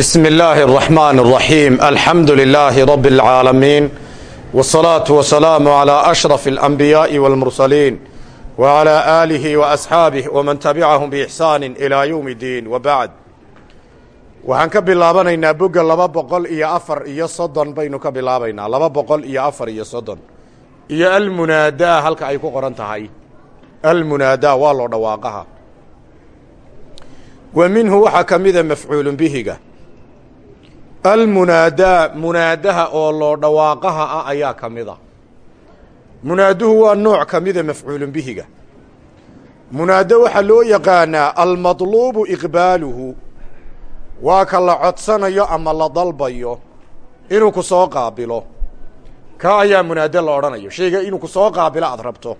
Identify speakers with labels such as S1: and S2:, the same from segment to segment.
S1: بسم الله الرحمن الرحيم الحمد لله رب العالمين والصلاة والسلام على أشرف الأنبياء والمرسلين وعلى آله وأصحاabه ومن تبعهم بإحسان إلى يوم الدين وبعد waxaan ka bilaabanaynaa boga laba boqol iyo afar iyo soddon baynu ka bilaabaynaa laba boqol iyo afar iyo soddon iyo almunaadaa halka ay ku qoran tahay almunaadaa waa loo dhawaaqaha wa minhu waxaa ka mida mafcuulun bihiga almunaadaa munaadaha oo loo dhawaaqaha ah ayaa ka mida munaaduhu waa nooc ka mida mafcuulun bihiga. Munaado waxaa loo yaqaanaa almadluubu iqbaaluhu. Waa ka la codsanayo ama la dalbayo inuu ku soo qaabilo. Ka ayaa munaado la odhanayo. Shayga inuu ku soo qaabilo aad rabto.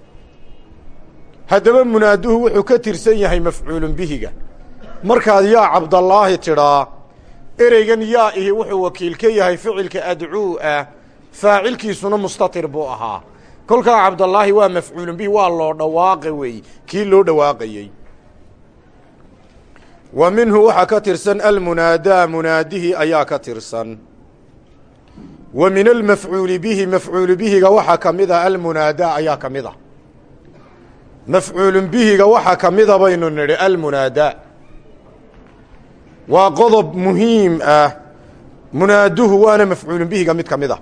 S1: Haddaba munaaduhu wuxuu ka tirsan yahay mafcuulun markaad yaa cabdallaahi tidhaa ereygan yaa ihi wuxuu wakiil ka yahay ficilka adcuu ah faacilkiisuna mustatir buu ahaa. Kolkaa cabdallaahi waa mafcuulun bihi waa loo dhawaaqa weey kii loo dhawaaqayey. Wa minhu waxaa ka tirsan almunaadaa munaadihii ayaa ka tirsan. Wa min almafcuuli bihi mafcuulu bihiga waxaa ka mid a almunaadaa ayaa ka mid a mafcuulun bihiga waxaa ka mida baynu nidhi almunaadaa waa qodob muhiim ah. Munaaduhu waana mafcuulun bihiga mid ka mid a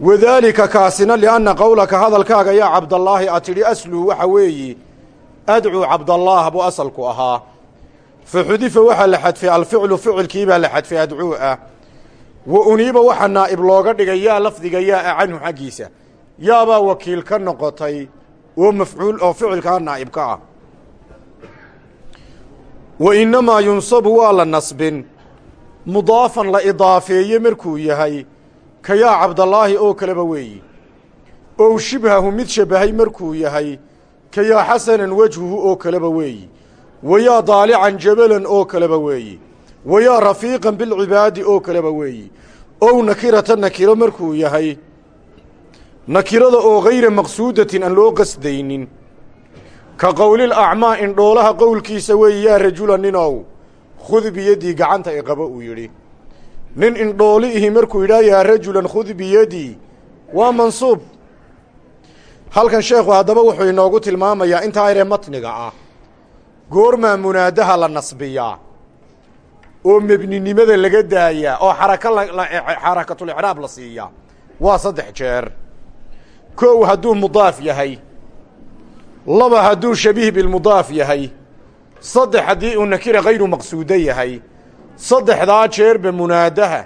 S1: wadaalika kaasina lianna qowlaka hadalkaaga yaa cabdallaahi a tidhi asluhu waxa weeyi adcuu cabdallaah buu asalku ahaa. Fa xudifa waxaa la xadfay alficlu ficilkiibaa la xadfay adcuu ah. Wa uniiba waxaa naa'ib looga dhigay yaa lafdiga yaa a canhu xaggiisa. Yaabaa wakiil ka noqotay oo mafcuul oo ficilkaa naa'ib ka ah wa innamaa yunsabu waa la nasbin. Mudaafan la idaafeeye markuu yahay ka yaa cabdallaahi oo kaleba weeyi. Ow shibhahu mid shabahay markuu yahay ka yaa xasanan wejhuhu oo kaleba weeyi. Wa yaa daalican jabalan oo kaleba weeyi. Wa yaa rafiiqan bilcibaadi oo kaleba weeyi. Ow nakirata nakiro markuu yahay nakirada oo hayra maqsuudatin aan loo qasdaynin ka qowlil acmaa indhoolaha qowlkiisa weeye yaa rajula ninow khud biyadii gacanta iqabo uu yidhi. Nin indhooli ihi markuu yidhaha yaa rajulan khud biyadii waa mansuub. Halkan sheekhu haddaba wuxuu inoogu tilmaamayaa intaa yaree matniga ah goormaa munaadaha la nasbiyaa oo mebninimada laga daayaa oo xaraka xarakatulicraab la siiyaa. Waa saddex jeer. Kow hadduu mudaaf yahay laba hadduu shabiih bilmudaaf yahay saddex haddii uu nakira hayru maqsuudo yahay saddexdaa jeerba munaadaha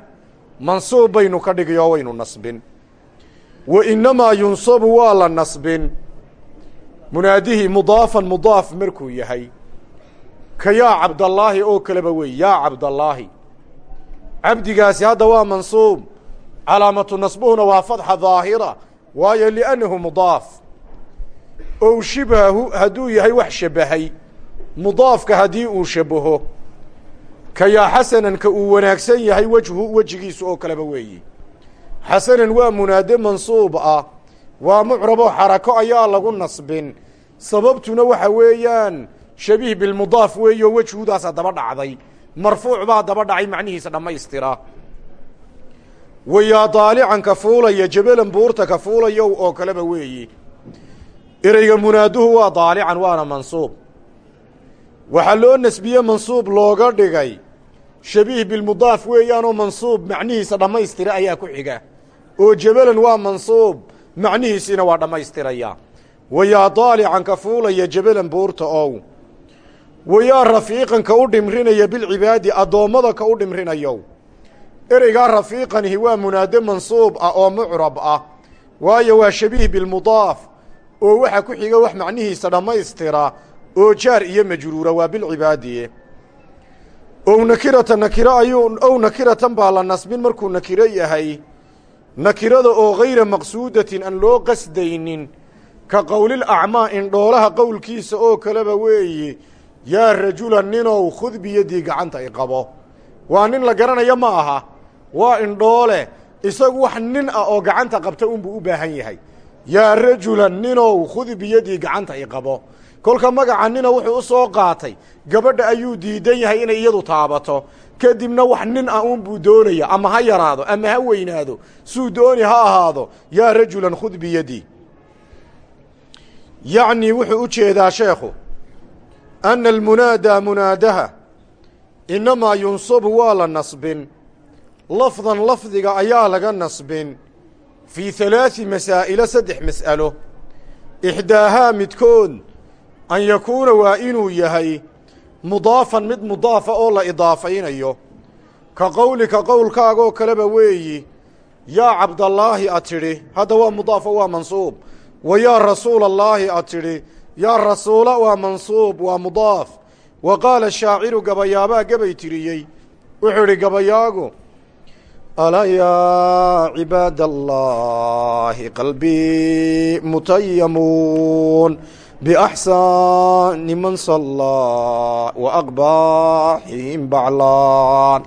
S1: mansuub baynu ka dhigi oo waynu nasbin. Wa innamaa yunsabu waa la nasbin. Munaadihii mudaafan mudaaf markuu yahay ka yaa cabdallaahi oo kaleba wey yaa cabdallaahi. Cabdigaasi hadda waa mansuub calaamatu nasbuhuna waa fadxa daahira waayo liannahu mudaaf ow shibhahu hadduu yahay wax shabahay mudaafka haddii uu shabaho ka yaa xasanan ka uu wanaagsan yahay wejhu wejigiisu oo kaleba weeyi. Xasanan waa munaade mansuub ah waa mucraboo xarako ayaa lagu nasbin. Sababtuna waxa weeyaan shabiih bilmudaaf weeyo wejhudaasa daba dhacday marfuuc baa daba dhacay macnihiisa dhammaystira. Wayaa daalicanka fuulaya jabalan buurta ka fuulayow oo kaleba weeyi ereyga munaaduhu waa daalican waana mansuub. Waxaa loo nasbiye mansuub looga dhigay shabiih bilmudaaf weeyaanoo mansuub macnihiisa dhammaystira ayaa ku xiga. Oo jabalan waa mansuub macnihiisiina waa dhammaystiraya wayaa daalicanka fuulaya jabalan buurta ow. Wayaa rafiiqanka u dhimrinaya bilcibaadi addoommada ka u dhimrinayow. Ereygaa rafiiqanihi waa munaade mansuub ah oo mucrab ah. Waayo waa shabiih bilmudaaf oo waxa ku xiga wax macnihiisa dhammaystira oo jaar iyo majruura waa bilcibaadiye ow nakirata nakiro ayuu ow nakiratan baa la nasbin markuu nakiro yahay. Nakirada oo hayra maqsuudatin aan loo qasdaynin ka qowlil acmaa indhoolaha qowlkiisa oo kaleba weeye yaa rajula ninow khud biyadii gacanta i qabo. Waa nin la garanayo ma aha. Waa indhoole isagu wax nin ah oo gacanta qabta unbuu u baahan yahay yaa rajula ninow khud biyadii gacanta i qabo. Kolka magaca nina wuxuu u soo qaatay gabadha ayuu diidan yahay inay iyadu taabato. Kadibna wax nin ah uun buu doonaya ama ha yaraado ama ha weynaado. Suu dooni ha ahaado yaa rajulan khud biyadi yacnii wuxuu u jeedaa sheekhu anna almunaadaa munaadaha innamaa yunsabu waa la nasbin. Lafdan lafdiga ayaa laga nasbin fii halaadi masaa'ilo saddex mas'alo ixdaahaa midkood an yakuuna waa inuu yahay mudaafan mid mudaafa oo la idaafaynayo ka qowlika qowlkaagoo kaleba weeyi yaa cabdallaahi a tidhi hadda waa mudaafo waa mansuub wa yaa rasuula allaahi a tidhi yaa rasuula waa mansuub waa mudaaf wa qaala shaaciru gabayaabaa gabay tiriyey wuxuu idhi gabayaagu alaa yaa cibaad allaahi qalbii mutayamuun biaxsani man sallaa wa aqbaaxihim baclaan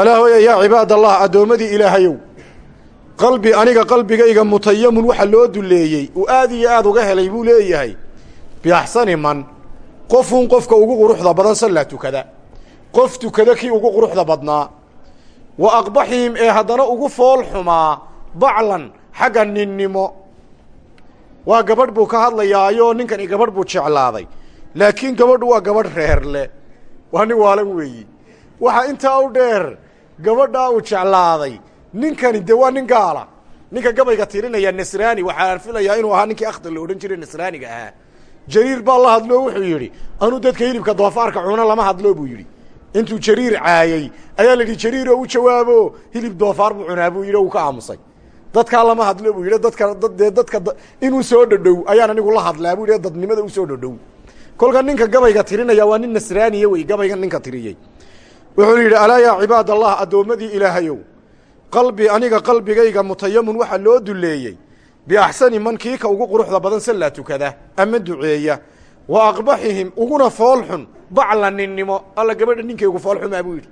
S1: alaa hooya yaa cibaad allah addoommadii ilaahayow. Qalbi aniga qalbigayga mutayamun waxa loo duleeyey uu aad iyo aad uga helay buu leeyahay. Biaxsani man qofuun qofka ugu quruxda badan sallaa tukada. Qof tukada kii ugu quruxda badnaa wa aqbaxihim ee haddana ugu fool xumaa baclan xagga ninnimo waa gabadh buu ka hadlayaayoo ninkani gabadh buu jeclaaday. Laakiin gabadhu waa gabadh reerle waa nin waalan weeyi. Waxaa intaa u dheer gabadhaa uu jeclaaday. Ninkani de waa nin gaala. Ninka gabayga tirinaya nasraani waxaan filayaa inuu ahaa ninkii akhtar la odhan jiray nasraaniga ahaa. Jariir baa la hadloo wuxuu yidhi anuu dadka hilibka doofaarka cuno lama hadlo buu yidhi intuu jariir caayey ayaa la yidhi jariiroo u jawaabo. Hilib doofaar buu cunaa buu yidhi ka aamusay. Dadkaa lama hadlo buu yidhi dadka dee dadka inuu soo dhodhow ayaan anigu la hadlaa buu yidhi dadnimada u soo dhodhow kolka ninka gabayga tirinaya waa nin nasraaniya wey gabayga ninka tiriyey. Wuxuu yidhi alaa yaa cibaad allah addoommadii ilaahayow qalbi aniga qalbigayga mutayamun waxaa loo duleeyey biaxsani man kiika ugu quruxda badan sallaa tukada ama duceeya wa aqbaxihim uguna foolxun bacla ninnimo alla gabadha ninkaygu foolxumaa buu yidhi.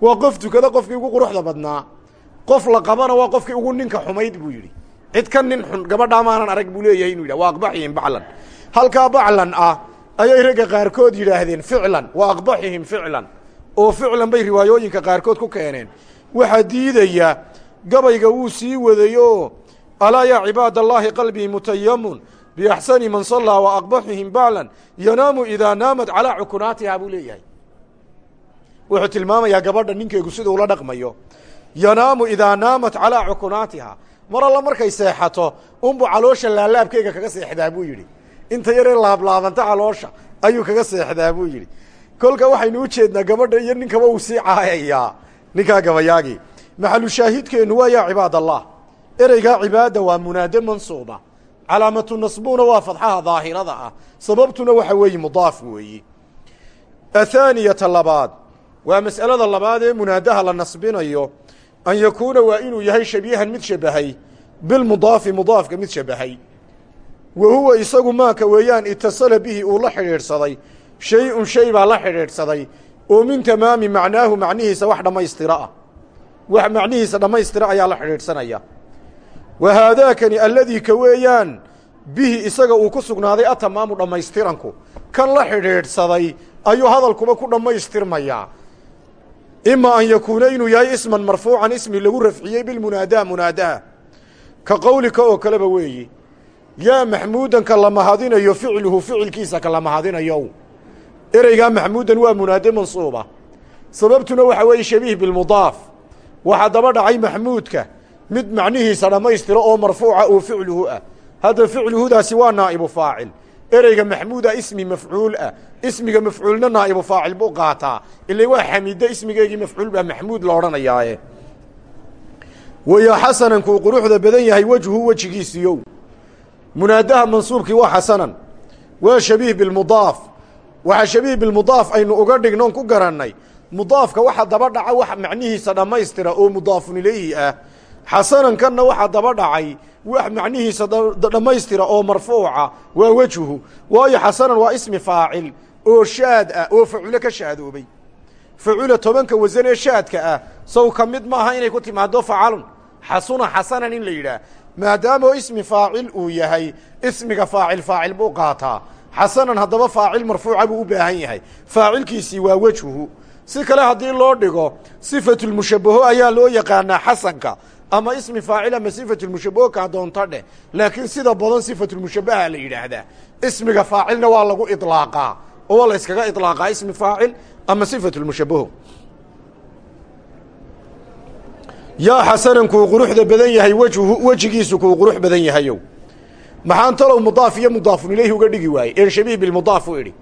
S1: Waa qof tukada qofkii ugu quruxda badnaa. Qof la qabana waa qofkii ugu ninka xumayd buu yidhi. Cid ka nin xun gabadhaa maanan arag buu leeyahay inuu yidhah wa aqbaxihim baclan. Halkaa baclan ah ayay ragga qaarkood yidhaahdeen ficlan. Wa aqbaxihim ficlan. Oo ficlan bay riwaayooyinka qaarkood ku keeneen. Waxaa diidaya gabayga wuu sii wadayo alaa yaa cibaad allaahi qalbii mutayamun biaxsani man sallaa wa aqbaxihim baclan yanaamu idaa naamat calaa cukunaatihaa buu leeyahay wuxuu tilmaamayaa gabadha ninkeygu siduu la dhaqmayo yanaamu idaa naamat calaa cukunaatihaa mar alla markay seexato unbu caloosha laalaabkeyga kaga seexdaa buu yidhi inta yaree laablaabanta caloosha ayuu kaga seexdaa buu yidhi kolka waxaynu u jeednaa gabadha iyo ninkaba uu sii caayayaa ninkaa gabayaagii maxalu shaahidkeennu waa yaa cibaad allah ereygaa cibaada waa munaade mansuuba calaamatu nasbuna waa fadxaha daahirada ah. Sababtuna waxa weeye mudaaf weeyi. Athaaniyata labaad. Waa mas'alada labaad ee munaadaha la nasbinayo an yakuuna waa inuu yahay shabiihan mid shabahay bilmudaafi mudaafka mid shabahay. Wa huwa isagu maaka weeyaan itasala bihi uu la xidhiidhsaday shay-un shay baa la xidhiidhsaday oo min tamaami macnaahu macnihiisa wax dhammaystira ah. Wax macnihiisa dhammaystira ayaa la xidhiidhsanaya wa haadaakani alladii ka weeyaan bihi isaga uu ku sugnaaday atamaamu dhammaystiranku kan la xidhiidhsaday ayuu hadalkuba ku dhammaystirmayaa ima an yakuuna inuu yahay isman marfuucan ismi lagu rafciyey bilmunaadaa munaadaha ka qowlika oo kaleba weeyi yaa maxmuudan ka la mahadinayo ficluhu ficilkiisa ka la mahadinayo ereygaa maxmuudan waa munaade mansuuba sababtuna waxa weeye shabiih bilmudaaf waxaa daba dhacay maxmuudka mid macnihiisa dhammaystiro oo marfuuca oo ficluhu ah. Hadda ficluhudaasi waa naa'ibu faacil. Ereyga maxmuuda ismi mafcuul ah ismiga mafcuulna naa'ibu faacil buu qaataa. Ila waa xamiide ismigeegii mafcuul baa maxmuud la odhanayaaye. Waya xasanan kuu quruxda badan yahay wejhu wejigiisiyow. Munaadaha mansuubkii waa xasanan. Waa shabiih bilmudaaf waxaa shabiih bilmudaaf aynu uga dhignoon ku garannay. Mudaafka waxa daba dhaca wax macnihiisa dhammaystira oo mudaafun ilayhi ah xasanankanna waxaa daba dhacay wax macnihiisa dhammaystira oo marfuuca waa wejhu waayo xasanan waa ismi faacil oo shaad ah oo faculo ka shaadoobay. Facula tobanka wasan ee shaadka ah sow ka mid maaha inay ku timaado facalun. Xasuna xasanan in la yidhaah maadaamoo ismi faacil uu yahay ismiga faacil faacil buu qaataa. Xasanan haddaba faacil marfuuca buu u baahan yahay. Faacilkiisii waa wejhuhu si kale haddii loo dhigo sifatulmushabaho ayaa loo yaqaanaa xasanka ama ismi faacil ama sifatulmushabaho kaa doonta dheh laakiin sida badan sifatulmushabaha la yidhaahdaa ismiga faacilna waa lagu idlaaqaa oo waa la yskaga idlaaqaa ismi faacil ama sifatulmushabaho yaa xasanan kuu quruxda badan yahay wejhu wejigiisu kuu qurux badan yahayow. Maxaan talow mudaaf iyo mudaafun ilayhi uga dhigi waayey. Een shabiih bilmudaaf u idhi.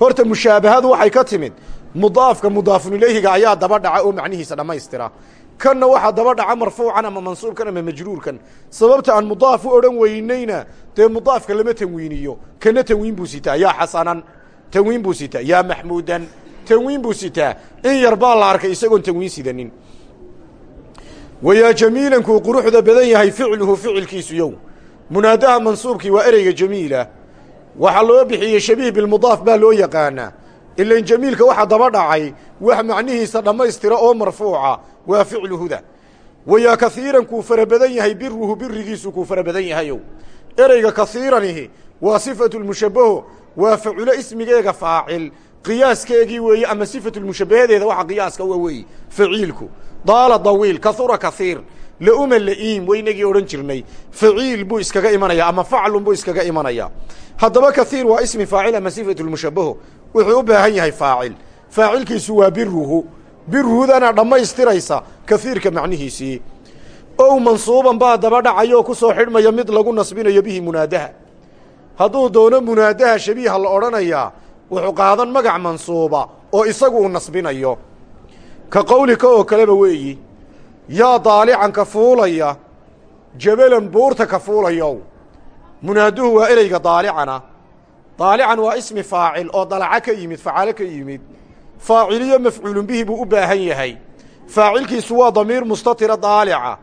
S1: Horta mushaabahadu waxay ka timid. Mudaafka mudaafun ilayhiga ayaa daba dhaca oo macnihiisa dhammaystira kanna waxaa daba dhaca marfuucan ama mansuubkan ama majruurkan. Sababta aan mudaaf u odhan weynayna dee mudaafka lama tanwiiniyo. Kana tanwiin buu sitaa yaa xasanan. Tanwiin buu sitaa yaa maxmuudan. Tanwiin buu sitaa. In yar baa la arkay isagoon tanwiin sidanin. Wayaa jamiilankuu quruxda badan yahay ficluhu ficilkiisu yow. Munaadaha mansuubkii waa ereyga jamiila. Waxaa loo bixiyey shabiih bilmudaaf baa loo yaqaanaa ilan jamiilka waxa daba dhacay wax macnihiisa dhammaystira oo marfuuca waa ficluhuda wayaa kaiiran kuu fara badan yahay biruhu birigiisu kuu fara badan yahayow ereyga kaiiranihi waa sifatulmushabaho waa faculo ismigeega faacil. Qiyaaskeegii weeye ama sifatulmushabahadeeda waxa qiyaaska uga weeye faciilku. Daala dawiil kahura kaiir lauma la'iim waynagii odhan jirnay. Faciil buu iskaga imanaya ama faclun buu iskaga imanaya. Haddaba kaiir waa ismi faacil ama sifatulmushabaho wuxuu u baahan yahay faacil. Faacilkiisu waa biruhu biruhudana dhammaystiraysa kaiirka macnihiisii ow mansuuban baa daba dhacayoo ku soo xidhmaya mid lagu nasbinayo bihi munaadaha. Hadduu doono munaadaha shabiiha la odhanayaa wuxuu qaadan magac mansuuba oo isagu uu nasbinayo. Ka qowlika oo kaleba weeyi yaa daalican ka fuulaya jabalan buurta ka fuulayow munaaduhu waa ereyga daalicana daalican waa ismi faacil oo dalaca ka yimid facaalo ka yimid. Faaciliyo mafcuulun bihi buu u baahan yahay. Faacilkiisu waa damiir mustatira daalica.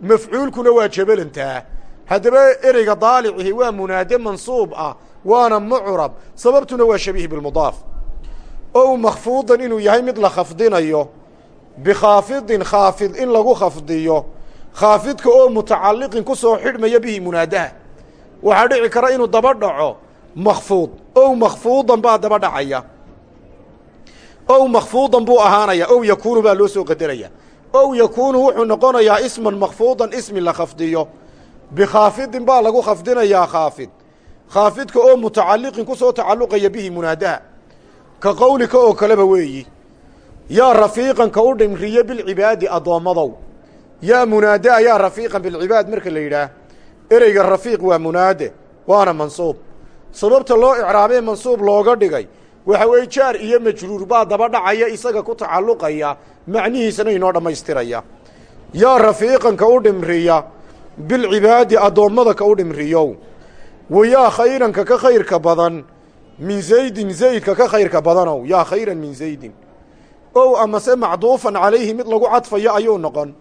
S1: Mafcuulkuna waa jabalantaa. Haddaba ereyga daalicihi waa munaade mansuub ah waana mucrab. Sababtuna waa shabiih bilmudaaf. Ow makhfuudan inuu yahay mid la khafdinayo. Bikhaafidin khaafid in lagu khafdiyo. Khaafidka oo mutacalliqin ku soo xidhmaya bihi munaadaha. Waxaa dhici kara inuu daba dhaco makfuud ow makfuudan baa daba dhacaya ow makfuudan buu ahaanaya ow yakuunu baa loo soo qadaraya ow yakuunu wuxuu noqonayaa isman makfuudan ismi la khafdiyo bikhaafidin baa lagu khafdinayaa khaafid khaafidka oo mutacalliqin ku soo tacalluqaya bihi munaadaha ka qowlika oo kaleba weeyi yaa rafiiqan ka u dhimriye bilcibaadi addoommadow yaa munaada yaa rafiiqan bilcibaad marka la yidhaah ereyga rafiiq waa munaade waana mansuub sababta loo icraabee mansuub looga dhigay waxa weeye jaar iyo majruur baa daba dhacaya isaga ku tacalluqaya macnihiisana inoo dhammaystiraya. Yaa rafiiqan ka u dhimriya bilcibaadi addoommada ka u dhimriyow. Wa yaa khayranka ka khayrka badan min zaydin zaydka ka khayrka badanow. Yaa khayran min zaydin. Ow amase macduufan calayhi mid lagu cadfayo ayuu noqon.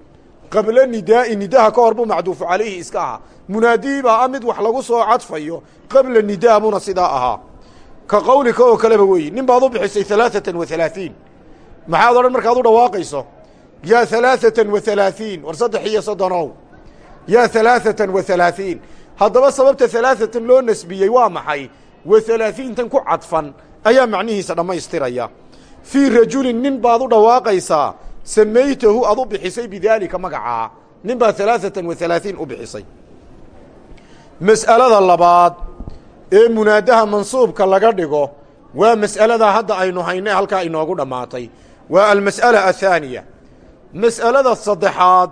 S1: Qabla nidaa'i nidaha ka hor buu macduufu calayhi iska ahaa munaadihii baa a mid wax lagu soo cadfayo qabla nidaa buna sidaa ahaa ka qowlika oo kaleba weeyi nin baad u bixisay halaaثatan wa halaaثiin maxaad odhan markaad u dhawaaqayso yaa halaaثatan wa halaaثiin war saddex iyo soddonow yaa halaaثatan wa halaaثiin haddaba sababta halaaثatan loo nasbiyey waa maxay wa halaaثiintan ku cadfan ayaa macnihiisa dhammaystiraya fii rajulin nin baad u dhawaaqaysaa samaytahu ad u bixisay bidaalika magacaa nin baad halaaثatan wa halaaثiin u bixisay mas'alada labaad ee munaadaha mansuubka laga dhigo waa mas'aladaa hadda aynu hayne halkaa inoogu dhammaatay. Waa almas'ala athaaniya. Mas'alada saddexaad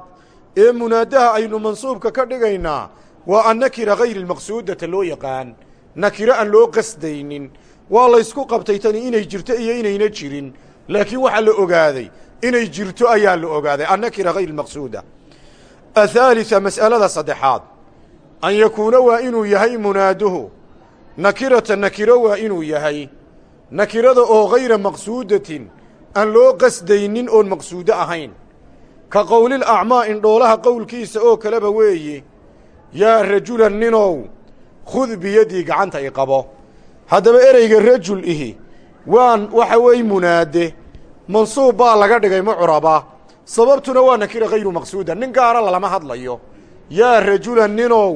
S1: ee munaadaha aynu mansuubka ka dhigaynaa waa annakira hayri lmaqsuudata loo yaqaan. Nakiro aan loo qasdaynin. Waa laysku qabtay tani inay jirto iyo inayna jirin. Laakiin waxaa la ogaaday inay jirto ayaa la ogaaday annakira hayr maqsuuda athaalisa mas'alada saddexaad an yakuuna waa inuu yahay munaaduhu. Nakirata nakiro waa inuu yahay. Nakirada oo hayra maqsuudatin aan loo qasdaynin oon maqsuudo ahayn. Ka qowlil acmaa indhoolaha qowlkiisa oo kaleba weeye yaa rajulan ninow khud biyadii gacanta i qabo. Haddaba ereyga rajul ihi waan waxa weeye munaade mansuub baa laga dhigay mucraba sababtuna waa nakira hayru maqsuuda nin gaara lalama hadlayo yaa rajulan ninow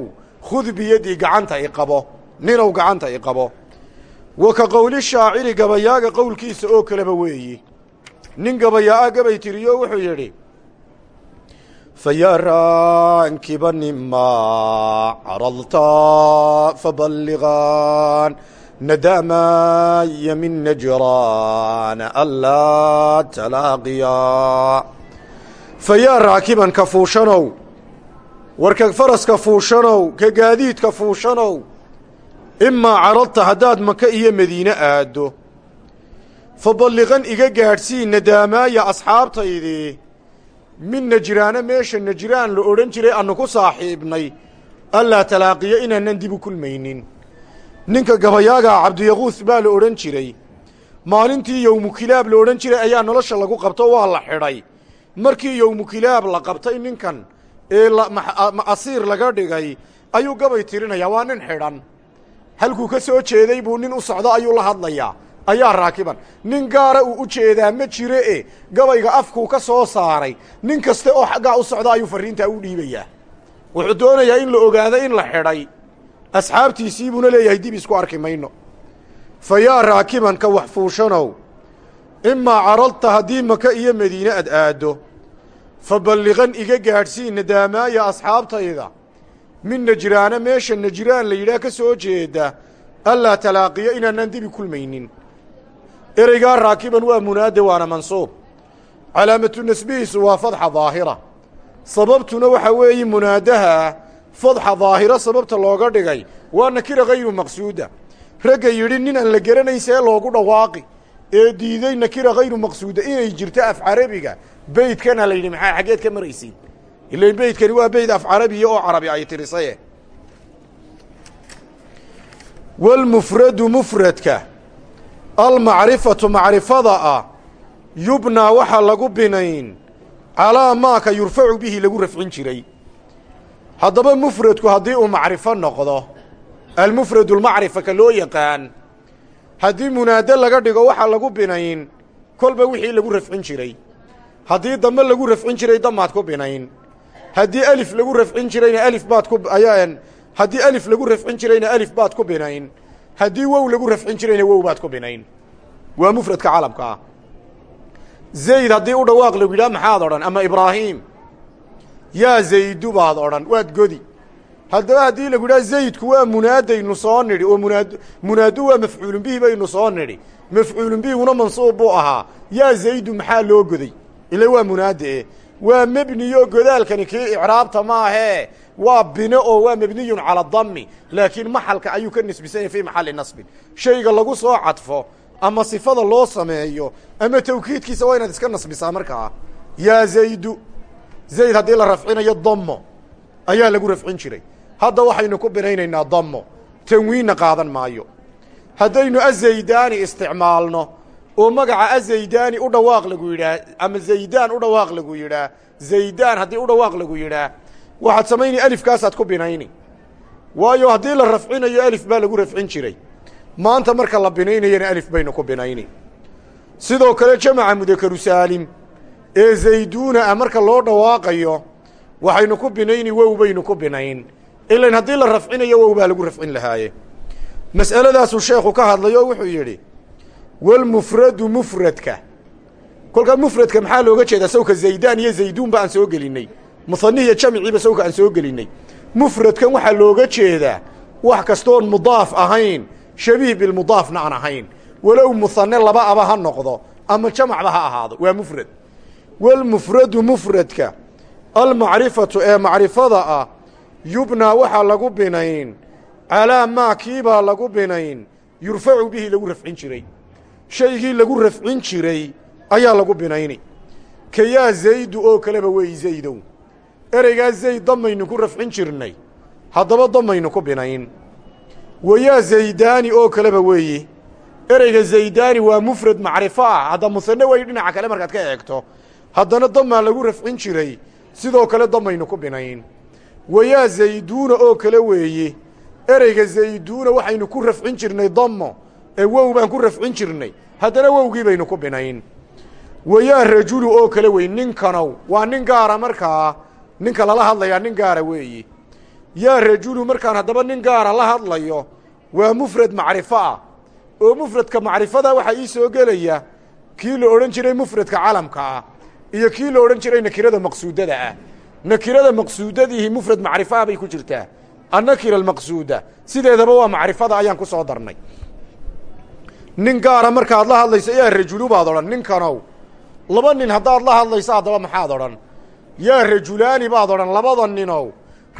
S1: khud biyadii gacanta i qabo. Ninow gacanta i qabo. Wa ka qowli shaaciri gabayaaga qowlkiisa oo kaleba weeyi. Nin gabayaa-a gabay tiriyo wuxuu yidhi fayaa raankiba nima caradta faballigaan nadamaya min najraan anlaa talaaqiya. Fayaa raakiban ka fuushanow warka faraska fuushanow ka gaadiidka fuushanow. Imaa caradta haddaad maka iyo madiine aaddo. Fa balliqan iga gaadhsii nadaamaaya asxaabtaydii min najraana meesha najraan la odhan jiray annu ku saaxiibnay. Allaa talaaqiyo inaanan dib u kulmaynin. Ninka gabayaagaa cabdiyaquus baa la odhan jiray. Maalintii yowmu kilaab la odhan jiray ayaa nolosha lagu qabto waa la xidhay. Markii yowmu kilaab la qabtay ninkan ee asiir laga dhigay ayuu gabay tirinayaa waa nin xidhan. Halkuu ka soo jeeday buu nin u socdo ayuu la hadlayaa. Ayaa raakiban. Nin gaara uu u jeedaa ma jire e. Gabayga afkuu ka soo saaray. Nin kaste oo xaggaa u socda ayuu farriintaa u dhiibayaa. Wuxuu doonayaa in la ogaado in la xidhay. Asxaabtiisii buuna leeyahay dib isku arki mayno. Fa yaa raakiban ka wax fuushanow. Imaa caradta haddii maka iyo madiine ad aaddo fa balliqan iga gaadhsii nadaamaaya asxaabtayda min najraana meesha najraan la yidhaah ka soo jeeda allaa talaaqiyo inaanaan dibi kulmaynin ereygaa raakiban waa munaade waana mansuub calaamatu nasbihiisu waa fadxa daahira sababtuna waxaa weeye munaadaha fadxa daahiro sababta looga dhigay waa nakira hayru maqsuuda ragga yidhi nin aan la garanayn see loogu dhawaaqi ee diiday nakira hayru maqsuuda inay jirto af carabiga beydkana la yidhi maxaa xaggeed ka maraysiin? Ilain beydkani waa beyd af carabiya oo carabi ay tirisaye walmufradu mufradka. Almacrifatu macrifada ah yubnaa waxaa lagu binayn calaa maaka yurfacu bihi lagu rafcin jiray. Haddaba mufradku haddii uu macrifo noqdo almufradu lmacrifa ka loo yaqaan haddii munaado laga dhigo waxaa lagu binayn. Kolba wixii lagu rafcin jiray. Haddii dame lagu rafcin jiray damaad ku binayn. Haddii alif lagu rafcin jirayna alif baad ku ayaan. Haddii alif lagu rafcin jirayna alif baad ku binayn. Haddii wow lagu rafcin jirayna wow baad ku binayn. Waa mufradka calamka ah zayd haddii u dhawaaq lagu yidhaha maxaad odhan? Ama ibraahiim yaa zaydu baad odhan. Waad godi haddaba haddii lagu yidhaha zaydku waa munaadaynu soo nidhi oo munaad munaadu waa mafcuulun bihi baynu soo nidhi. Mafcuulun bihiguna mansuub buu ahaa. Yaa zaydu maxaa loo goday? Ila waa munaade. Waa mebniyo godaalkani kii icraabta maahee waa bine oo waa mebniyun cala dami laakiin maxalka ayuu ka nisbisanya fii maxalli nasbin shayga lagu soo cadfo ama sifada loo sameeyo ama tawkiidkiisa waa inaad iska nasbisaa markaa. Yaa zaydu zayd haddii la rafcinayo damo ayaa lagu rafcin jiray hadda waxaynu ku binaynaynaa damo tanwiinna qaadan maayo. Haddaynu azaydaani isticmaalno oo magaca azaydaani u dhawaaq lagu yidhaah ama zaydaan u dhawaaq lagu yidhaah zaydaan haddii u dhawaaq lagu yidhaah waxaad samaynay alifkaasaad ku binayni. Waayo haddii la rafcinayo alif baa lagu rafcin jiray. Maanta marka la binaynayana alif baynu ku binayni. Sidoo kale jamaca mudakaru saalim ee zayduuna ah marka loo dhawaaqayo waxaynu ku binayni wow baynu ku binayn ilan haddii la rafcinayo wow baa lagu rafcin lahaaye. Mas'aladaasuu sheekhu ka hadlay oo wuxuu yidhi walmufradu mufradka. Kolkaa mufradka maxaa looga jeedaa? Sawka zaydaan iyo zayduunba aan soo gelinnay. Muhanihiyo jamciiba sawka aan soo gelinnay. Mufradkan waxaa looga jeedaa wax kastoon mudaaf ahayn shabiih bilmudaafna aan ahayn. Walow muhane laba aba ha noqdo ama jamacba ha ahaado waa mufrad. Walmufradu mufradka almacrifatu ee macrifada ah yubnaa waxaa lagu binayn. Calaa maa kiibaa lagu binayn. Yurfacu bihi lagu rafcin jiray. Shaygii lagu rafcin jiray ayaa lagu binayni ka yaa zaydu oo kaleba weeyi zaydow. Ereygaa zayd damaynu ku rafcin jirnay. Haddaba damaynu ku binayn. Wa yaa zaydaani oo kaleba weeyi ereyga zaydaani waa mufrad macrifo ah. Hadda musane way dhinaca kale markaad ka eegto. Haddana damaa lagu rafcin jiray. Sidoo kale damaynu ku binayn wa yaa zayduuna oo kale weeye. Ereyga zayduuna waxaynu ku rafcin jirnay damo ee wow baan ku rafcin jirnay. Haddana wowgii baynu ku binayn. Wa yaa rajulu oo kale wey ninkanow. Waa nin gaara markaa. Ninka lala hadlayaa nin gaara weeye. Yaa rajulu markaan haddaba nin gaara la hadlayo waa mufrad macrifo ah. Oo mufradka macrifada waxaa ii soo gelaya kii la odhan jiray mufradka calamka ah iyo kii la odhan jiray nakirada maqsuudada ah nakirada maqsuudadiihi mufrad macrifaah bay ku jirtaa. Annakira almaqsuuda sideedaba waa macrifada ayaan ku soo darnay. Nin gaara markaad la hadlayso yaa rajulu baad odhan ninkanow laba nin haddaad la hadlayso haddaba maxaad odhan. Yaa rajulaani baad odhan labada ninow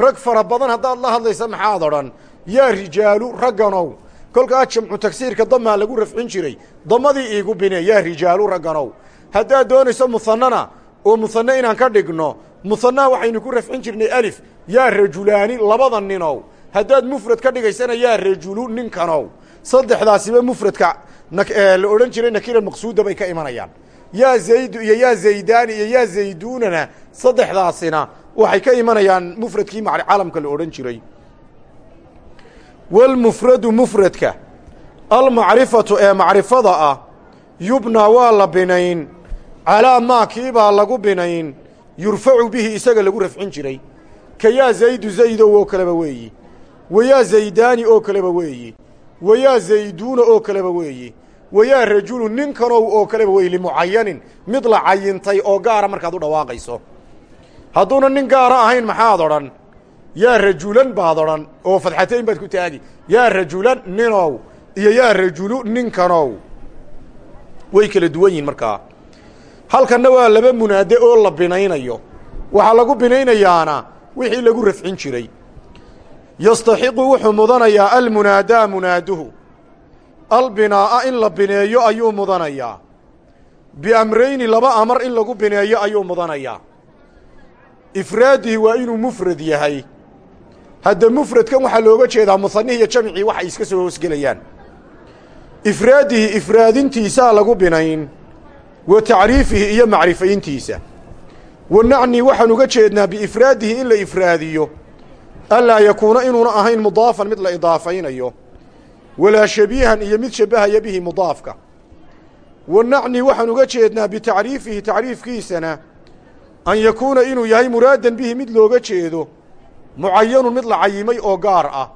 S1: rag fara badan haddaad la hadlaysa maxaad odhan. Yaa rijaalu ragganow kolkaa jamcu tagsiirka damaa lagu rafcin jiray damadii iigu bine yaa rijaalu ragganow. Haddaad doonayso muhanana oo muhanne inaan ka dhigno muhannaha waxaynu ku rafcin jirnay alif yaa rajulaani labada ninow. Haddaad mufrad ka dhigaysana yaa rajulu ninkanow. Saddexdaasiba mufradka la odhan jiray nakira maqsuuda bay ka imanayaan. Yaa zaydu iyo yaa zaydaani iyo yaa zayduunana saddexdaasina waxay ka imanayaan mufradkii calamka la odhan jiray. Walmufradu mufradka almacrifatu ee macrifada ah yubnaa waa la binayn calaa maa kiibaa lagu binayn yurfacu bihi isaga lagu rafcin jiray. Ka yaa zaydu zaydow oo kaleba weeyi. Wayaa zaydaani oo kaleba weeyi. Wayaa zayduuna oo kaleba weeyi. Wayaa rajulu ninkanow oo kaleba weeyi limucayanin mid la cayintay oo gaara markaad u dhawaaqayso. Hadduuna nin gaara ahayn maxaad odhan? Yaa rajulan baad odhan oo fadxatayn baad ku taagi. Yaa rajulan ninow iyo yaa rajulu ninkanow way kala duwan yihiin markaa halkanna waa laba munaade oo la binaynayo. Waxaa lagu binaynayaana wixii lagu rafcin jiray. Yastaxiqu wuxuu mudanayaa almunaadaa munaaduhu. Albinaa'a in la bineeyo ayuu mudanayaa. Biamrayni laba amar in lagu bineeyo ayuu mudanayaa. Ifraadihi waa inuu mufrad yahay. Hadda mufradkan waxaa looga jeedaa musanih iyo jamcii waxay iska soo hoosgelayaan ifraadihi ifraadintiisaa lagu binayn wa tacriifihi iyo macrifayntiisa. Wa nacni waxaan uga jeednaa biifraadihi in la ifraadiyo anlaa yakuuna inuuna ahayn mudaafan mid la idaafaynayo walaa shabiihan iyo mid shabbahaya bihi mudaafka. Wa nacni waxaan uga jeednaa bitacriifihi tacriifkiisana an yakuuna inuu yahay muraadan bihi mid looga jeedo mucayanun mid la cayimay oo gaar ah.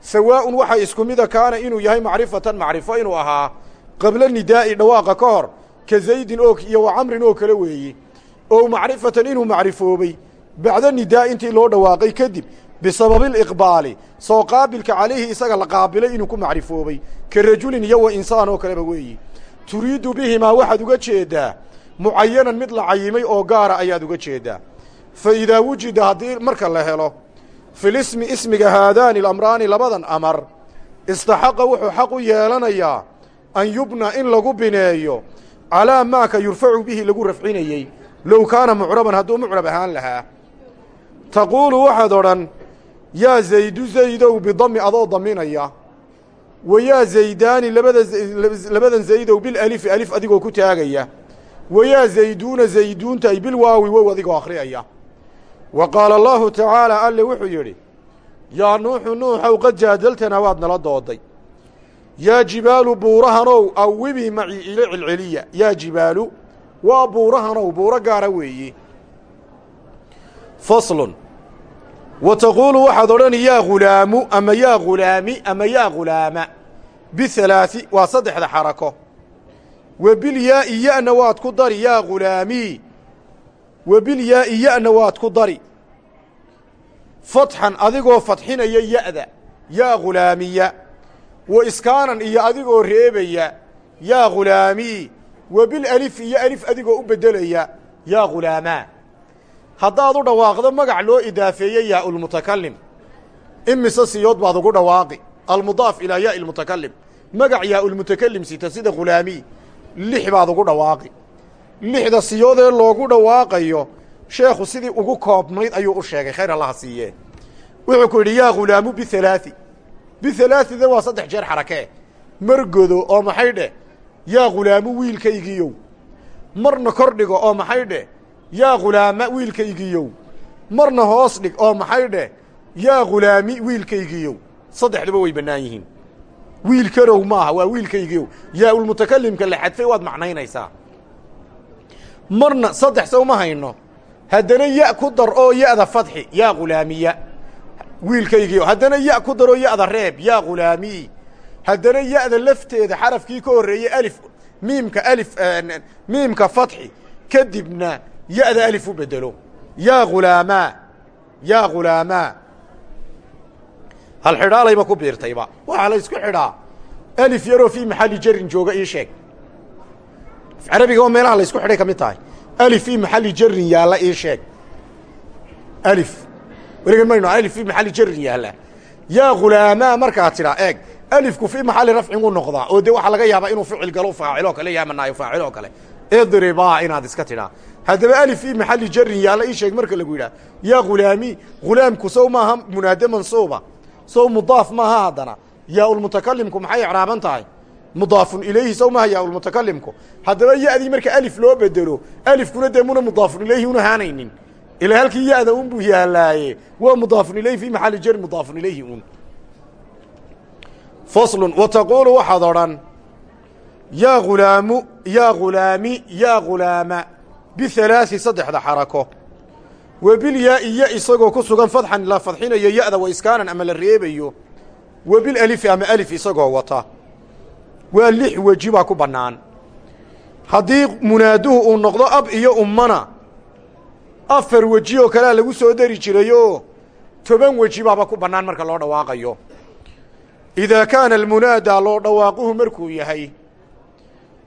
S1: Sawaa'un waxaa isku mida kaana inuu yahay macrifatan macrifo inuu ahaa qabla nidaa'i dhawaaqa ka hor ka zaydin oo iyo wa camrin oo kale weeye oo macrifatan inuu macrifoobay bacda nidaa intii loo dhawaaqay kadib bisababiiliqbaali soo qaabilka calayhi isaga la qaabilay inuu ku macrifoobay ka rajulin iyo wa insaan oo kaleba weeyi. Turiidu bihimaa waxaad uga jeeddaa mucayanan mid la cayimay oo gaara ayaad uga jeeddaa fa idaa wujida haddii marka la helo filismi ismiga haadaani alamraani labadan amar istaxaqa wuxuu xaq u yeelanayaa an yubna in lagu bineeyo calaa maaka yurfacu bihi lagu rafcinayey low kaana mucraban hadduu mucrab ahaan lahaa. Taquulu waxaad odhan yaa zaydu zaydow bidami adoo daminaya wa yaa zaydaani labada labadan zaydow bilalifi alif adigoo ku taagaya. Wa yaa zayduuna zayduuntay bilwaawi wow adigoo akhriyaya wa qaala allaahu tacaala alle wuxuu yidhi yaa nuuxu nuuxow qad jaadaltanaa waad nala dooday yaa jibaalu buurahanow awibii macii ila celceliya. Yaa jibaalu waa buurahanow buuro gaara weeye faslun. Wa taquulu waxaad odhani yaa ghulaamu ama yaa ghulaami ama yaa ghulaama bihalaaثi waa saddexda xarako. Wa bilyaa'i ya'na waad ku dari yaa ghulaamii wa bilyaa'i ya'na waad ku dari. Fatxan adigoo fadxinaya ya'da. Yaa ghulaamiya wa iskaanan iyo adigoo reebaya yaa ghulaamii wa bilalif iyo alif adigoo u beddelaya yaa ghulaamaa haddaad u dhawaaqdo magac loo idaafeeye yaa ulmutakalim imise siyood baad ugu dhawaaqi almudaaf ilaa yaa'i lmutakalim magac yaa ulmutakalim sita sida ghulaamiy lix baad ugu dhawaaqi lixda siyoodee loogu dhawaaqayo sheekhu sidii ugu koobnayd ayuu u sheegay khayr allaha siiyee wuxuu ku yidhi yaa ghulaamu bihalaaثi bihalaaثida waa saddex jeer xarakee mar godo oo maxay dheh yaa ghulaamu wiilkaygiiyow marna kor dhigo oo maxay dheh yaa ghulaama wiilkaygiiyow marna hoos dhig oo maxay dheh yaa ghulaami wiilkaygiiyow saddexduba way bannaan yihiin wiilkanow maaha waa wiilkaygiiyow yaa ulmutakalimka la xadfay waad macnaynaysaa marna saddex se uma hayno haddana ya ku dar oo ya'da fadxi yaa ghulaamiya wiilkaygiiyo haddana ya ku dar oo ya'da reeb yaa ghulaamii haddana ya'da lafteeda xarafkii ka horreeyey alif miimka alif miimka fatxi kadibna ya-da alif u bedelo yaa hulaamaa yaa hulaamaa hal xidhaalayba ku biirtayba? Waxaa la isku xidhaa. Alif yaroo fii maxalli jarin jooga ii sheeg. Carabiga oo meelaha la isku xidhay ka mid tahay. Alif fii maxalli jarin yaalla ii sheeg. Alif weligan mayno alif fii maxalli jarin yaalla. Yaa hulaamaa markaa tidhaa eeg. Alifku fii maxalli rafcin u noqdaa oo de waxaa laga yaabaa inuu ficil galo faaciloo kale yaamanaayo faaciloo kale. Idribaa inaad iska tidhaa haddaba alif fii maxalli jarin yaalla ii sheeg marka lagu yidhaha yaa hulaami hulaamku sow maaha munaade mansuuba sow mudaaf maaha haddana. Yaa-ulmutakalimku maxay ecraaban tahay? Mudaafun ilayhi sow maaha yaa-ulmutakalimku haddaba ya-dii marka alif loo bedelo alifkuna dee muna mudaafun ilayhi una haanaynin ilaa halkii ya-da un buu yaallaaye waa mudaafun ilayhi fii maxalli jarin mudaafun ilayhi un faslun wa taquulu waxaad odhan yaa hulaamu yaa hulaami yaa hulaama bihalaasi saddexda xarako. Wa bilyaa-i ya isagoo ku sugan fadxan la fadxinayo ya-da wa iskaanan ama la reebayo. Wa bilalifi ama alif isagoo wata. Waa lix weji ku bannaan. Haddii munaaduhu uu noqdo ab iyo ummana afar weji oo kalea lagu soo dari jirayoo toban weji baaba ku bannaan marka loo dhawaaqayo. Idaa kaana almunaadaa loo dhawaaquhu markuu yahay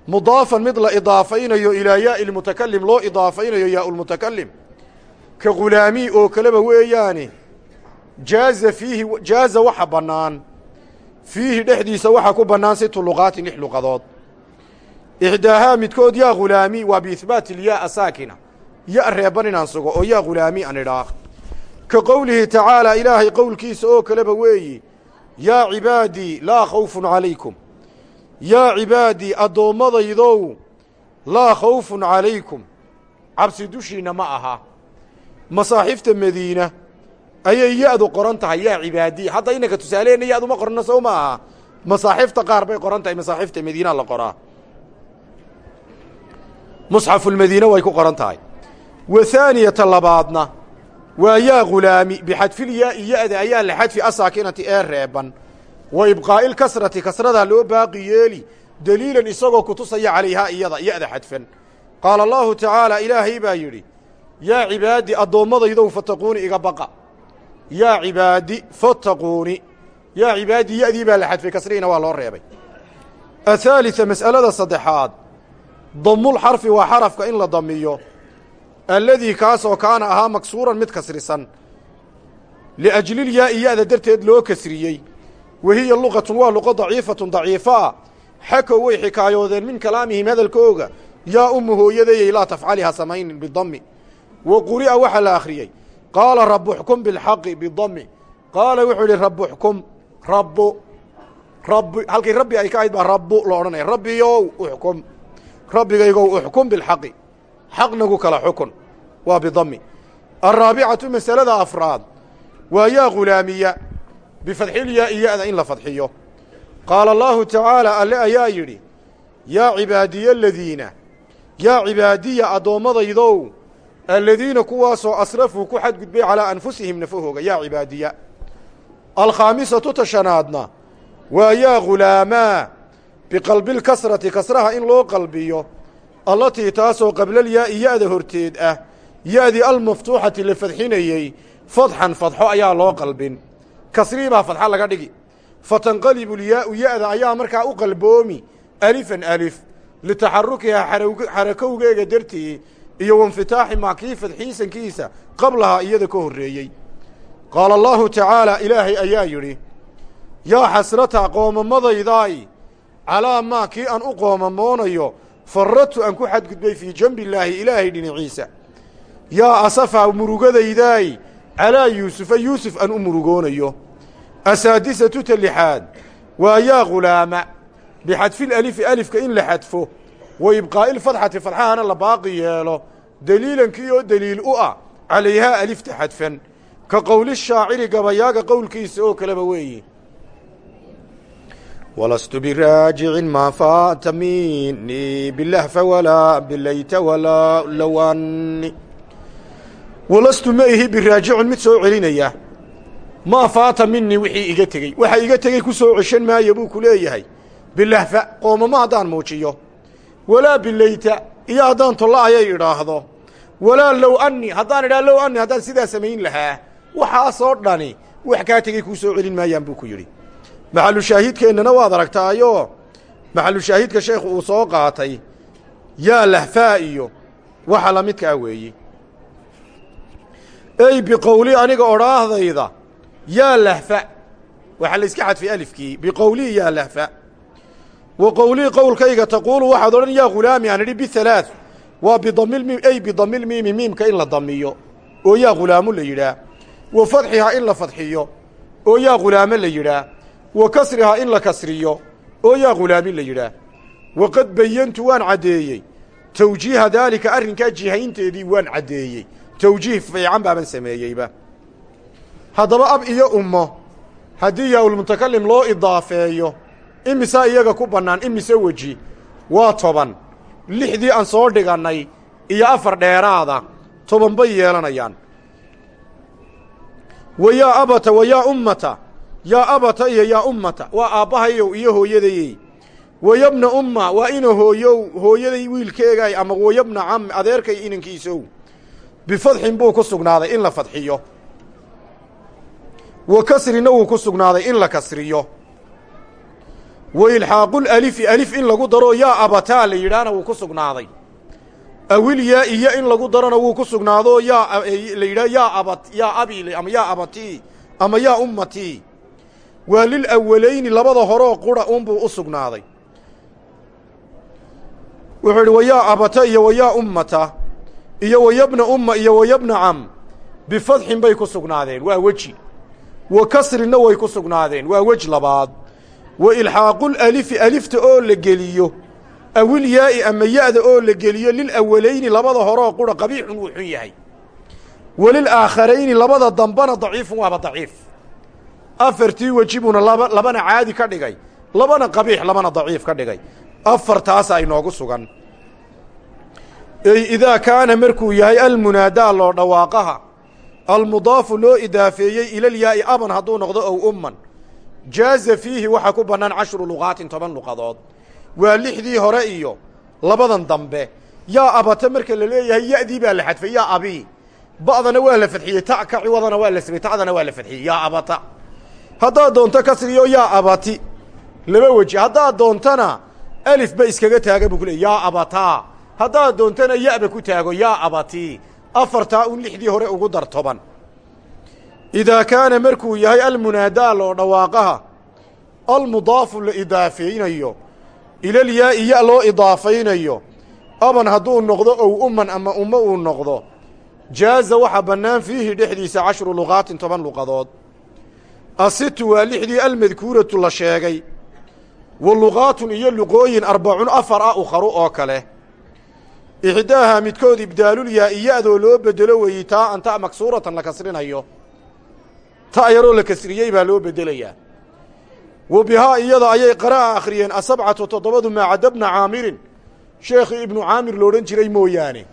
S1: mudaafan mid la idaafaynayo ilaa yaa'i lmutakalim loo idaafaynayo yaa'ulmutakalim ka khulaamii oo kaleba weeyaane jaaza fiihi jaaza waxa bannaan fiihi dhexdiisa waxaa ku bannaan situ luqaatin lix luqadood. Ixdaahaa midkood yaa khulaami waa biihbaati ilyaa ya reeban inaan sugo oo yaa khulaami an idhaah ka qowlihi tacaalaa ilaahay qowlkiisa oo kaleba weeyi yaa cibaadii laa khawfun calaykum. Yaa cibaadii addoommadaydow laa khawfun calaykum. Cabsi dushiinna ma aha. Masaaxifta madiina ayay ya-du qoran tahay yaa cibaadii hadda inanka tusaaleheenna ya-du ma qorno sow ma aha. Masaaxifta qaar bay qoran tahay masaaxifta madiina la qoraa. Musxafulmadiina way ku qoran tahay wa haaniyata labaadna waa yaa khulaami bixadfilyaa-i ya-da ayaa la xadfi asaakinati ee reeban. Wa ibqaa'i lkasrati kasradaa loo baaqi yeeli deliilan isagoo kutusaya calayhaa iyada ya-da xadfan qaala allaahu tacaala ilaahay baa yidhi yaa cibaadi addoommadaydow fataquuni iga baqa. Yaa cibaadi fataquuni yaa cibaadi ya-dii baa la xadfay kasrihiina waa loo reebay. Athaalita mas'alada saddexaad damulxarfi waa xarafka in la damiyo alladii kaasoo kaana ahaa maksuuran mid kasrisan. Liajlilyaa-i ya-da darteed loo kasriyey. Wahiya luqatun waa luqo daciifatun daciifo ah xakow way xikaayoodeen min kalaamihim hadalkooga yaa ummu hooyadayey laa tafcali ha samaynin bidami wa quri'a waxaa la akhriyey. Qaala rabuxkum bilxaqi bidami qaala wuxuu yidhi rabuxkum rabbu rabbi. Halkii rabbi ay ka ahayd baa rabbu lo odhanaya rabbiyow uxkum rabbigaygow uxkum bilxaqi xaqnagu kala xukun. Waa bidami alraabicatu masalada afraad. Waa yaa khulaamiya bifadxilyaa-i ya-da in la fadxiyo qaala allaahu tacaala alle ayaa yidhi yaa cibaadiya aladiina yaa cibaadiya addoommadaydow aladiina kuwaasoo asrafuu ku xadgudbay calaa anfusihim nafahooga yaa cibaadiya. Alkhaamisatu tashanaadna waa yaa khulaamaa biqalbilkasrati kasraha in loo qalbiyo allatii taasoo qablalyaa-i ya-da horteed ah ya-dii almaftuuxati la fadxinayey fadxan fadxo ayaa loo qalbin. Kasrii baa fadxa laga dhigi. Fatanqalibu lyaau ya-da ayaa markaa u qalboomi alifan alif litaxarukihaa xarakowgeega dartii iyo wainfitaaxi maa kii fadxiisankiisa qablahaa iyada ka horreeyey. Qaala allaahu tacaala ilaahay ayaa yidhi yaa xasrata qoomamadaydaay calaa maa kii aan u qoomamoonayo farradtu aan ku xadgudbay fii janbillaahi ilaahay dhinaciisa yaa asafa murugadaydaay calaa yuusufa yuusuf aan u murugoonayo. Asaadisatu ta lixaad waa yaa khulaama bixadfil alifi alifka in la xadfo wa ibqaa'ilfadxati fadxahana la baaqi yeelo deliilankii oo deliil u ah calayhaa alifta xadfan. Ka qowli shaaciri gabayaaga qowlkiisa oo kaleba weeye walastu biraajicin maa faata minii bilahfa walaa bilayta walaa lawani walastu ma ihi biraajicun mid soo celinaya maa faata minii wixii iga tegey waxa iga tegey ku soo ceshan maayo buu ku leeyahay bilahfa qoomamo haddaan muujiyo walaa bilayta iyo haddaan tolla ayay idhaahdo walaa low anni haddaan idhaha low anni haddaan sidaa samayn lahaa waxaasoo dhani wax kaa tegey kuu soo celin maayaan buu ku yidhi maxalu shaahidkeennana waad aragtaayo? Maxalu shaahidka sheekhu uu soo qaatay. Yaa lahfaa iyo waxa la midkaa weeye ey biqowli aniga odhaahdayda yaa lahfa waxaa la iska xadfay alifkii biqowlii yaa lahfa wa qowlii qowlkayga taquulu waxaad odhan yaa ghulaami aan idhi bihalaaث waa bidamilmiim ey bidamilmiimi miimka in la damiyo. Oo yaa ghulaamu la yidhaah wa fadxihaa in la fadxiyo. Oo yaa ghulaamo la yidhaah wa kasrihaa in la kasriyo oo yaa ghulaamin la yidhaah. Waqad bayantu waan caddeeyey. Tawjiiha daalika arrinkaa jihaynteedii waan caddeeyey. Tawjiih fiican baaban sameeyeyba haddaba ab iyo ummo haddii yaa-ulmutakalim loo idaafeeyo imisaa iyaga ku bannaan imise weji waa toban. Lixdii aan soo dhigannay iyo afar dheeraada toban bay yeelanayaan. Wa yaa abata wa yaa ummata yaa abata iyo yaa ummata waa aabbahayow iyo hooyadayey wayabna umma waa ina hooyow hooyaday wiilkeegay ama wayabna cam adeerkay inankiisow bifadxin buu ku sugnaaday in la fadxiyo. Wa kasrina wuu ku sugnaaday in la kasriyo. Wa ilxaaqul alifi alif in lagu daro yaa abataa la yidhaahna wuu ku sugnaaday. Awil yaa iyo in lagu darona wuu ku sugnaado yaa la yidhaah yaa abat yaa abi ama yaa abatii ama yaa ummatii waa lil awalayni labada horoo qura unbuu u sugnaaday. Wuxuu idhi wa yaa abata iyo wa yaa ummata iyo wa yabna umma iyo wa yabna cam bifadxin bay ku sugnaadeen waa weji. Wa kasrinna way ku sugnaadeen waa wej labaad. Wa ilxaaqul alifi alifta oo la geliyo awil yaa'i ama ya'da oo la geliyo lil awalayni labada horoo qura qabiixun wuu xun yahay walil aakharayni labada dambana daciifun waaba daciif afartii weji buuna laba labana caadi ka dhigay labana qabiix labana daciif ka dhigay. Afartaasa inoogu sugan. Ey idaa kaana markuu yahay almunaadaa loo dhawaaqaha almudaafu loo idaafeeyey ilalyaa'i aban hadduu noqdo ow umman. Jaaza fiihi waxaa ku bannaan cashru luqaatin toban luqadood. Waa lixdii hore iyo labadan dambe. Yaa abata marka la leeyahay ya'dii baa la xadfay yaa abii. Ba'dana waa la fadxiyey ta ka ciwadana waa la samey ta'dana waa la fadxiyey yaa abata haddaad doonto kasriyo yaa abati. Laba weji haddaad doontana alif ba iskaga taaga buu ku yaa abataa haddaad doontana ya'ba ku taago yaa abati. Afartaa un lixdii hore ugu dar toban. Idaa kaana markuu yahay almunaadaa loo dhawaaqaha almudaafu la idaafaynayo ilalyaa'i ya loo idaafaynayo aban hadduu noqdo ow umman ama ummo uu noqdo jaaza waxaa bannaan fiihi dhexdiisa cashru luqaatin toban luqadood asitu waa lixdii almadkuuratu la sheegay. Wa luqaatun iyo luqooyin arbacun afar ah ukharu oo kale. Ixdaaha midkood ibdaalulyaa iya'doo loo bedelo weeyey taa an ta maksuuratan la kasrinayo. Ta yaroo la kasriyey baa loo beddelayaa wa bihaa iyada ayay qara'a akhriyeen asabcatu toddobadu maacadda bna caamirin. Sheekhii ibnu caamir loodhan jiray mooyaane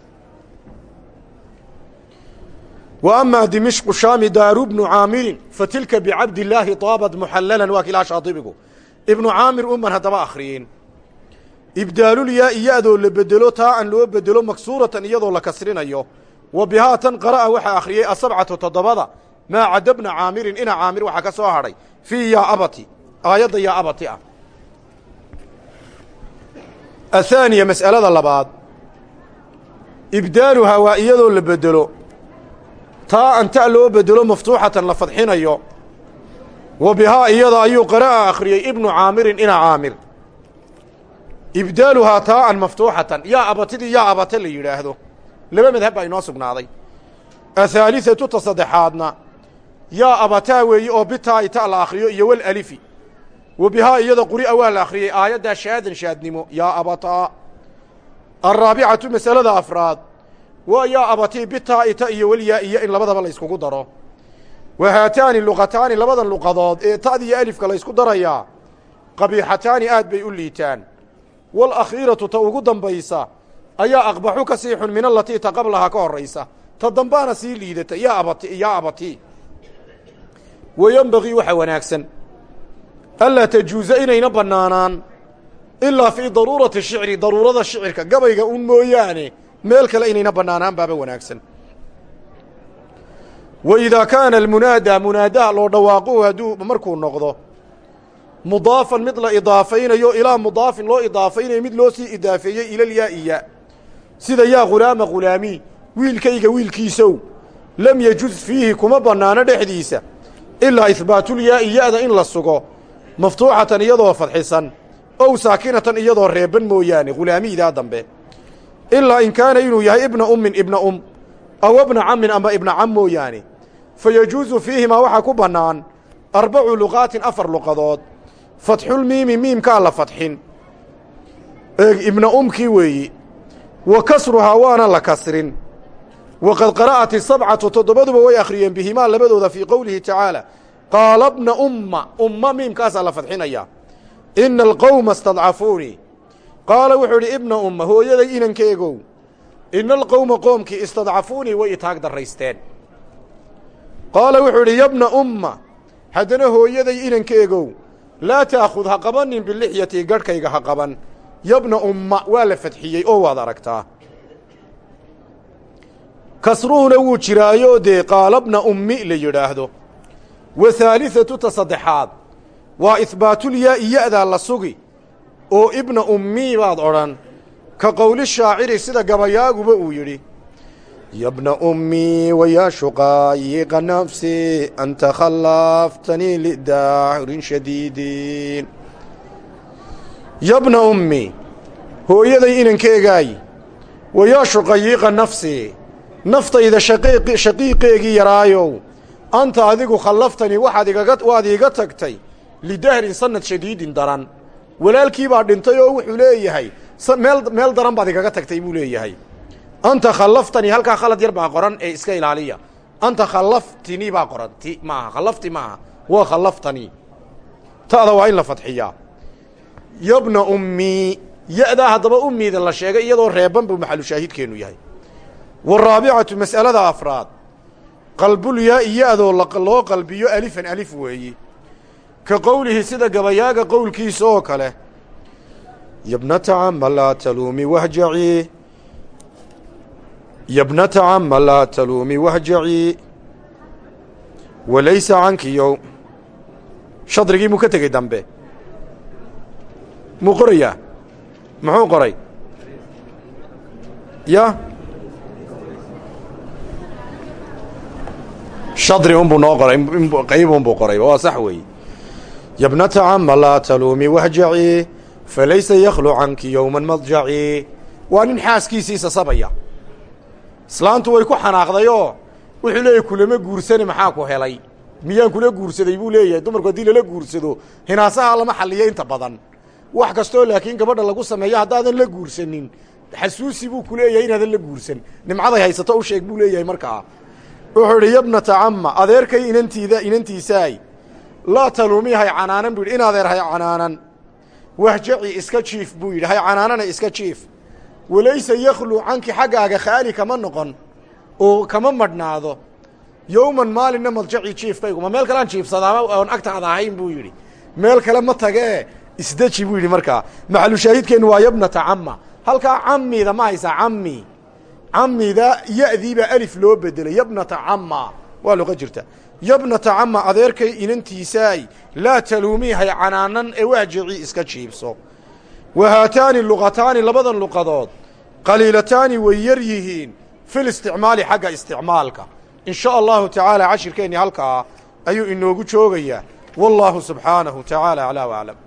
S1: wa amaa dimishqu shaami daaru bnu caamirin fa tilka bicabdillaahi taabad muxallalan waa kilaa shaadibigu ibnu caamir uman haddaba akhriyeen ibdaalulyaa iya'doo la bedelo taa an loo bedelo maksuuratan iyadoo la kasrinayo wa bihaa tan qara'a waxaa akhriyey asabcatu toddobada maa cadda bna caamirin ina caamir waxaa ka soo hadhay fii yaa abati aayadda yaa abati ah athaaniya mas'alada labaad ibdaaluhaa waa iyadoo la bedelo taa an ta loo bedelo maftuuxatan la fadxinayo wa bihaa iyada ayuu qara'a akhriyey ibnu caamirin ina caamir ibdaaluhaa taa an maftuuxatan yaa abatidii yaa abate la yidhaahdo. Laba madhab baa inoo sugnaaday. Ahaalisatu ta saddexaadna yaa abataa weeye oo bitaa ita la akhriyo iyo wal alifi. Wa bihaa iyada quri'a waa la akhriyey aayaddaa shaadan shaadnimo yaa abataa. Alraabicatu masalada afraad waa yaa abatii bitaa ita iyo welyaa iyo in labadaba la yskugu daro. Wa haataani luqataani labadan luqadood ee ta'da iyo alifka la ysku darayaa qabiixataani aad bay u liitaan. Walakhiiratu ta ugu dambaysa ayaa aqbaxu ka sii xun min alatii ta qablaha ka horraysa. Ta dambaana sii liidata yaa abati yaa abatii wa yenbagii waxa wanaagsan. Allaa tajuusa inayna bannaanaan ilaa fii daruurati shicri daruurada shicirka gabayga un mooyaane meel kale inayna bannaanaan baaba wanaagsan. Wa idaa kaana almunaadaa munaadaha loo dhawaaquhu hadduu markuu noqdo mudaafan mid la idaafaynayo ilaa mudaafin loo idaafaynayo mid loo sii idaafeeyey ilalyaa-iya sida yaa khulaama khulaamii wiilkayga wiilkiisow lam yejuz fiihi kuma bannaano dhexdiisa ilaa ihbaatulyaa-i ya-da in la sugo maftuuxatan iyadoo fadxisan ow saakinatan iyadoo reeban mooyaane khulaamiidaa dambe ilaa in kaana inuu yahay ibna ummin ibna um aw ibna cammin ama ibna cam mooyaane. Fa fiihimaa waxaa ku bannaan arbacu luqaatin afar luqadood. Fatxulmiimi miimkaa la fadxin eeg ibna umkii weeyi. Wa kasruhaa waana la kasrin. Waqad qara'at isabcatu toddobaduba way akhriyeen bihimaa labadooda fii qowlihi tacaala. Qaala bna umma umma miimkaasaa la fadxinayaa ina alqowma istadcafuunii qaala wuxuu idhi ibna umma hooyaday inankeegow ina alqowma qoomkii istadcafuunii way itaag darraysteen. Qaala wuxuu idhi yabna umma haddana hooyaday inankeegow laa taakhud ha qabanin bilixyatii garhkayga ha qaban. Yabna umma waa la fadxiyey oo waad aragtaa. Kasruhuna wuu jiraayoo dee qaalabna ummi la yidhaahdo. Wa haalihatu ta saddexaad waa ihbaatulyaa-i ya-daa la sugi oo ibna ummii baad odhan ka qowli shaaciri sida gabayaaguba uu yidhi yabna ummii wayaa shuqaayiqa nafsi anta khallaaftanii lidaahirin shadiidin. Yabna ummi hooyaday inankeegaay wayaa shuqayiiqa nafsi naftayda shaqiiqeegii yaraayow anta adigu khallaftanii waxaad iiga tagtay lidahrin sanad shadiidin daran walaalkii baa dhintay oo wuxuu leeyahay meel meel daran baad igaga tagtay buu leeyahay. Anta khallaftanii halkaa khalad yar baa qoran ee iska ilaaliya. Anta khallaftinii baa qoran ti maaha khallafti maaha waa khallaftanii ta'da waa in la fadxiyaa. Yabna ummii ya-daa haddaba ummiida la sheegay iyadoo reeban buu maxalu shaahidkeennu yahay. Waraabicatu mas'alada afraad. Qalbulyaa-i ya-doo loo qalbiyo alifan alif weeyi ka qowlihi sida gabayaaga qowlkiisa oo kale. Yabnata cama laa taluumi wahjacii yabnata cama laa taluumi wahjacii walaysa cankiyow shadrigii muu ka tegey dambe? Muu qorayaa? Muxuu qoray? Ya? Shadri unbuu noo qoray qayb unbuu qoray waa sax weeye yabnata cama laa taluumi wahjacii falaysa yakhlu canki yowman madjacii waa nin xaaskiisii sasabaya islaantu way ku xanaaqdayoo wuxuu leeyahy kulama guursane maxaa ku helay miyaan kula guursaday buu leeyahay dumarku haddii lala guursado hinaasaha lama xalliyo inta badan wax kastoo laakiin gabadha lagu sameeyo haddaadan la guursanin xasuusi buu ku leeyahay inaadan la guursan nimcaday haysato u sheeg buu leeyahay markaa wuxuu idhi yabnata camma adeerkay inantiida inantiisaay laa taluumii hay canaanan buu yidhi. In adeer hay canaanan wahjaci iska jiif buu yidhi. Hay canaanana iska jiif. Walaysa yakhlu canki xaggaaga khaali kama noqon oo kama madhnaado. Yowman maalinna madjaci jiifkaygu ma meel kalean jiifsadaama oon agtaada ahayn buu yidhi. Meel kale ma tagee isdeji buu yidhi markaa. Maxalu shaahidkeennu waa yabnata camma. Halkaa cammiida ma haysaa cammi. Cammida ya-diibaa alif loo bedelay yabnata camma. Waa luqa jirta yabnata camma adeerkay inantiisaay laa taluumii hay canaanan ee wahjacii iska jiibso. Wa haataani luqataani labadan luqadood qaliilataani way yar yihiin fil isticmaali xagga isticmaalka. In sha allahu tacaala cashirkeennii halkaa ayuu inoogu joogayaa. Wallaahu subxaanahu tacaala aclaa w aclam